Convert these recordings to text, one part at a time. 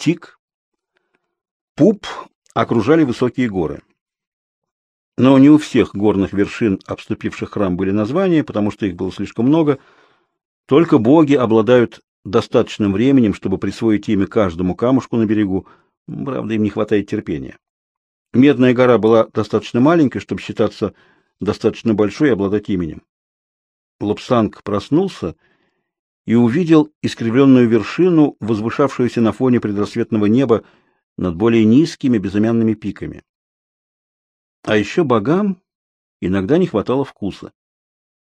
Тик, Пуп окружали высокие горы. Но не у всех горных вершин, обступивших храм, были названия, потому что их было слишком много. Только боги обладают достаточным временем, чтобы присвоить имя каждому камушку на берегу. Правда, им не хватает терпения. Медная гора была достаточно маленькой, чтобы считаться достаточно большой и обладать именем. Лобсанг проснулся и увидел искривленную вершину, возвышавшуюся на фоне предрассветного неба над более низкими безымянными пиками. А еще богам иногда не хватало вкуса.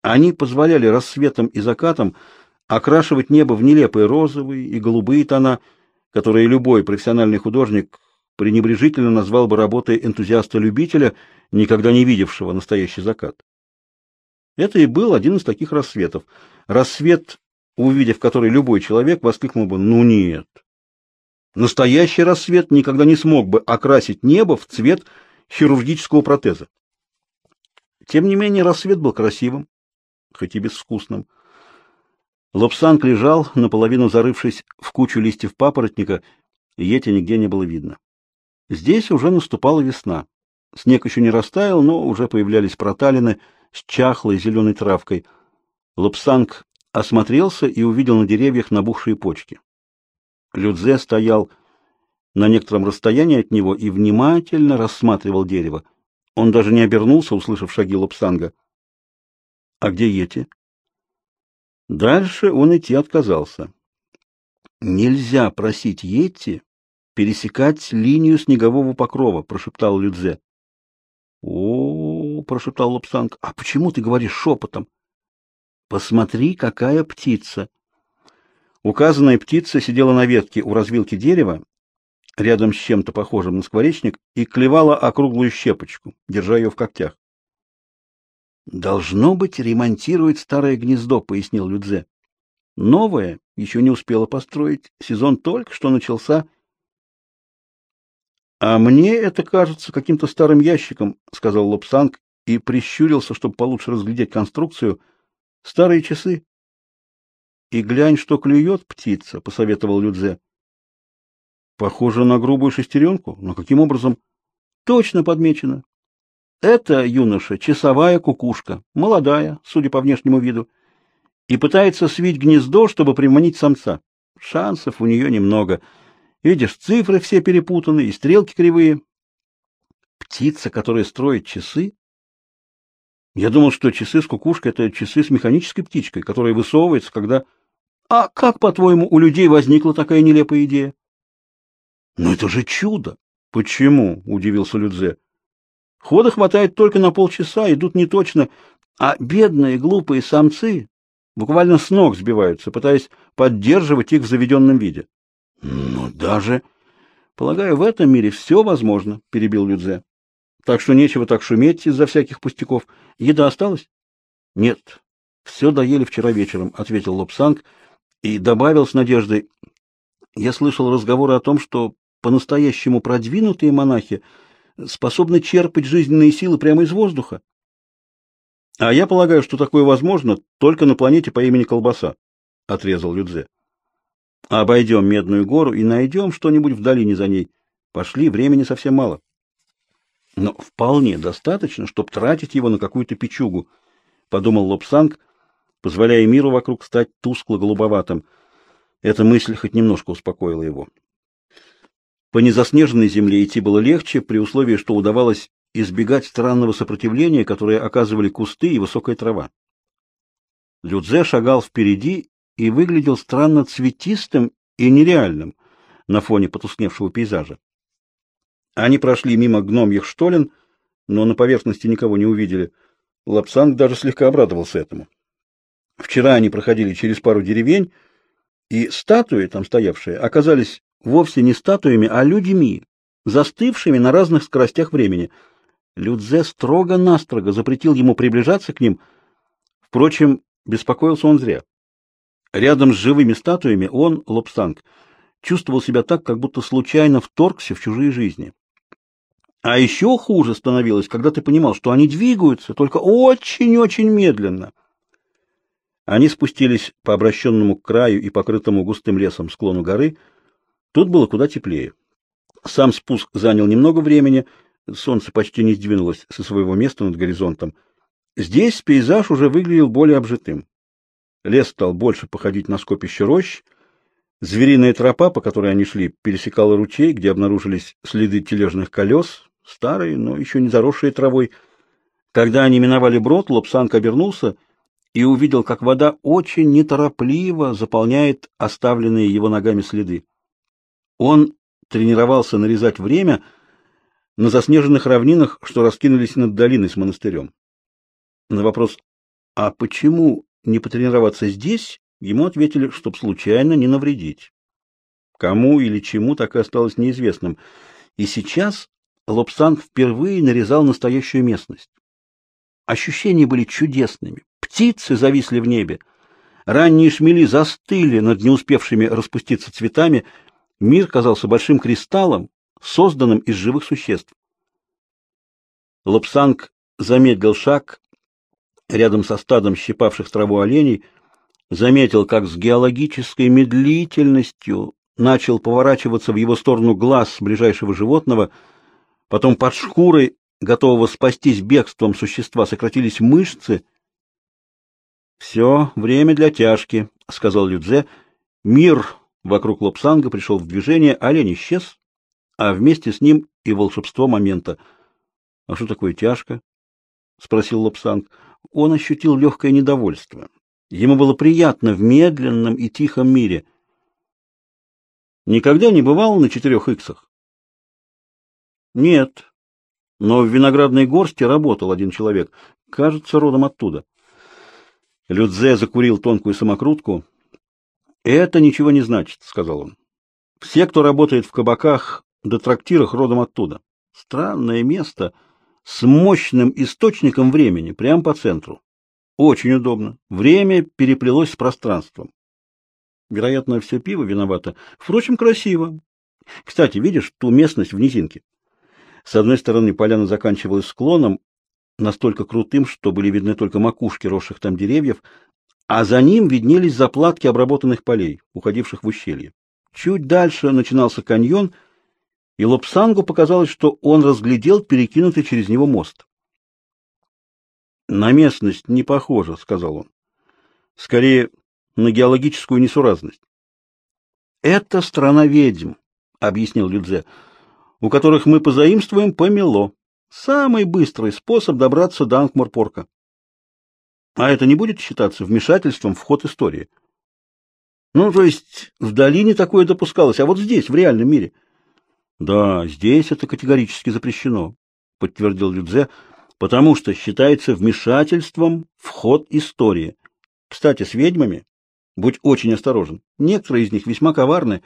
Они позволяли рассветам и закатам окрашивать небо в нелепые розовые и голубые тона, которые любой профессиональный художник пренебрежительно назвал бы работой энтузиаста-любителя, никогда не видевшего настоящий закат. Это и был один из таких рассветов. Рассвет, увидев который любой человек, воскликнул бы «Ну нет!». Настоящий рассвет никогда не смог бы окрасить небо в цвет хирургического протеза. Тем не менее, рассвет был красивым, хоть и безвкусным. Лобсанг лежал, наполовину зарывшись в кучу листьев папоротника, Йети нигде не было видно. Здесь уже наступала весна. Снег еще не растаял, но уже появлялись проталины с чахлой зеленой травкой. Лобсанг осмотрелся и увидел на деревьях набухшие почки. Людзе стоял на некотором расстоянии от него и внимательно рассматривал дерево. Он даже не обернулся, услышав шаги Лобсанга. — А где Йети? Дальше он идти отказался. Нельзя просить Йети пересекать линию снегового покрова, прошептал Людзе. О, прошептал Лобсанг. А почему ты говоришь шепотом? Посмотри, какая птица. Указанная птица сидела на ветке у развилки дерева, рядом с чем-то похожим на скворечник, и клевала округлую щепочку, держа ее в когтях. Должно быть, ремонтирует старое гнездо, пояснил Людзе. Новое еще не успела построить, сезон только что начался. А мне это кажется каким-то старым ящиком, сказал Лобсанг и прищурился, чтобы получше разглядеть конструкцию. Старые часы. И глянь, что клюет птица, посоветовал Людзе. Похоже на грубую шестеренку, но каким образом? Точно подмечено. Это, юноша, часовая кукушка, молодая, судя по внешнему виду, и пытается свить гнездо, чтобы приманить самца. Шансов у нее немного. Видишь, цифры все перепутаны и стрелки кривые. Птица, которая строит часы? Я думал, что часы с кукушкой — это часы с механической птичкой, которая высовывается, когда... А как, по-твоему, у людей возникла такая нелепая идея? — Но это же чудо! — Почему? — удивился Людзе. Хода хватает только на полчаса, идут не точно, а бедные глупые самцы буквально с ног сбиваются, пытаясь поддерживать их в заведенном виде. — Ну, даже... — Полагаю, в этом мире все возможно, — перебил Людзе. — Так что нечего так шуметь из-за всяких пустяков. Еда осталась? — Нет, все доели вчера вечером, — ответил Лобсанг и добавил с надеждой. — Я слышал разговоры о том, что по-настоящему продвинутые монахи способны черпать жизненные силы прямо из воздуха. А я полагаю, что такое возможно только на планете по имени Колбаса, отрезал Людзе. Обойдем Медную гору и найдем что-нибудь в долине за ней. Пошли, времени совсем мало. Но вполне достаточно, чтобы тратить его на какую-то печугу, подумал Лобсанг, позволяя миру вокруг стать тускло-голубоватым. Эта мысль хоть немножко успокоила его. По незаснеженной земле идти было легче, при условии, что удавалось избегать странного сопротивления, которое оказывали кусты и высокая трава. Людзе шагал впереди и выглядел странно цветистым и нереальным на фоне потускневшего пейзажа. Они прошли мимо гномьих штолен, но на поверхности никого не увидели. Лапсанг даже слегка обрадовался этому. Вчера они проходили через пару деревень, и статуи, там стоявшие, оказались вовсе не статуями, а людьми, застывшими на разных скоростях времени. Людзе строго-настрого запретил ему приближаться к ним. Впрочем, беспокоился он зря. Рядом с живыми статуями он, Лобстанг, чувствовал себя так, как будто случайно вторгся в чужие жизни. А еще хуже становилось, когда ты понимал, что они двигаются, только очень-очень медленно. Они спустились по обращенному к краю и покрытому густым лесом склону горы, Тут было куда теплее. Сам спуск занял немного времени, солнце почти не сдвинулось со своего места над горизонтом. Здесь пейзаж уже выглядел более обжитым. Лес стал больше походить на скопище рощ. Звериная тропа, по которой они шли, пересекала ручей, где обнаружились следы тележных колес, старые, но еще не заросшие травой. Когда они миновали брод, Лобсанг обернулся и увидел, как вода очень неторопливо заполняет оставленные его ногами следы. Он тренировался нарезать время на заснеженных равнинах, что раскинулись над долиной с монастырем. На вопрос «А почему не потренироваться здесь?» ему ответили, чтоб случайно не навредить. Кому или чему так и осталось неизвестным. И сейчас Лобсанг впервые нарезал настоящую местность. Ощущения были чудесными. Птицы зависли в небе. Ранние шмели застыли над не успевшими распуститься цветами. Мир казался большим кристаллом, созданным из живых существ. Лобсанг замедлил шаг рядом со стадом щипавших траву оленей, заметил, как с геологической медлительностью начал поворачиваться в его сторону глаз ближайшего животного, потом под шкурой, готового спастись бегством существа, сократились мышцы. «Все, время для тяжки», — сказал Людзе. Мир вокруг Лобсанга пришел в движение, олень исчез, а вместе с ним и волшебство момента. — А что такое тяжко? — спросил Лобсанг. Он ощутил легкое недовольство. Ему было приятно в медленном и тихом мире. Никогда не бывал на четырех иксах? Нет. Но в виноградной горсти работал один человек, кажется, родом оттуда. Людзе закурил тонкую самокрутку. Это ничего не значит, сказал он. Все, кто работает в кабаках да трактирах, родом оттуда. Странное место с мощным источником времени прямо по центру. Очень удобно. Время переплелось с пространством. Вероятно, все пиво виновато. Впрочем, красиво. Кстати, видишь ту местность в низинке? С одной стороны поляна заканчивалась склоном, настолько крутым, что были видны только макушки росших там деревьев, а за ним виднелись заплатки обработанных полей, уходивших в ущелье. Чуть дальше начинался каньон, и Лобсангу показалось, что он разглядел перекинутый через него мост. «На местность не похоже», — сказал он. «Скорее, на геологическую несуразность». «Это страна ведьм», — объяснил Людзе, — «у которых мы позаимствуем помело. Самый быстрый способ добраться до Анкморпорка. А это не будет считаться вмешательством в ход истории?» Ну, то есть в долине такое допускалось, а вот здесь, в реальном мире. Да, здесь это категорически запрещено, подтвердил Людзе, потому что считается вмешательством в ход истории. Кстати, с ведьмами будь очень осторожен. Некоторые из них весьма коварны.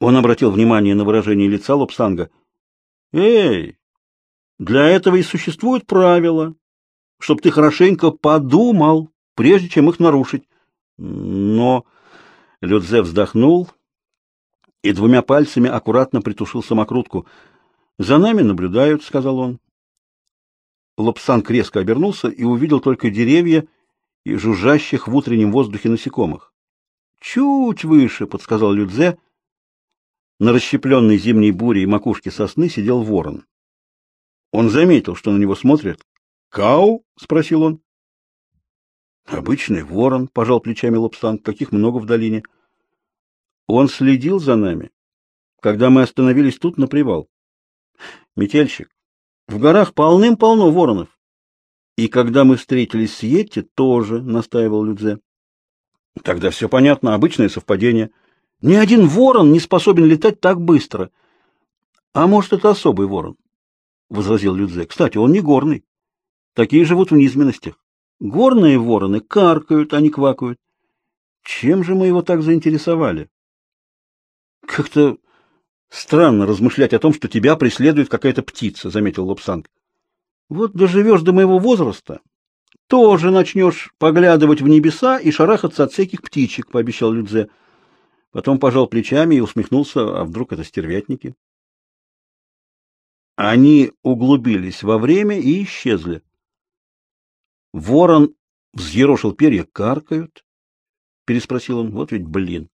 Он обратил внимание на выражение лица Лобсанга. Эй, для этого и существуют правила, чтобы ты хорошенько подумал, прежде чем их нарушить. Но Людзе вздохнул и двумя пальцами аккуратно притушил самокрутку. «За нами наблюдают», — сказал он. Лобсанг резко обернулся и увидел только деревья и жужжащих в утреннем воздухе насекомых. «Чуть выше», — подсказал Людзе. На расщепленной зимней буре и макушке сосны сидел ворон. Он заметил, что на него смотрят. «Кау?» — спросил он. Обычный ворон, пожал плечами Лобстанг, каких много в долине. Он следил за нами, когда мы остановились тут на привал. Метельщик, в горах полным-полно воронов. И когда мы встретились с Йетти, тоже, настаивал Людзе. Тогда все понятно, обычное совпадение. Ни один ворон не способен летать так быстро. А может, это особый ворон? возразил Людзе. Кстати, он не горный. Такие живут в низменностях. Горные вороны каркают, а не квакают. Чем же мы его так заинтересовали? Как-то странно размышлять о том, что тебя преследует какая-то птица, заметил Лобсанг. Вот доживешь до моего возраста, тоже начнешь поглядывать в небеса и шарахаться от всяких птичек, пообещал Людзе. Потом пожал плечами и усмехнулся, а вдруг это стервятники? Они углубились во время и исчезли. Ворон взъерошил перья, каркают. Переспросил он. Вот ведь блин.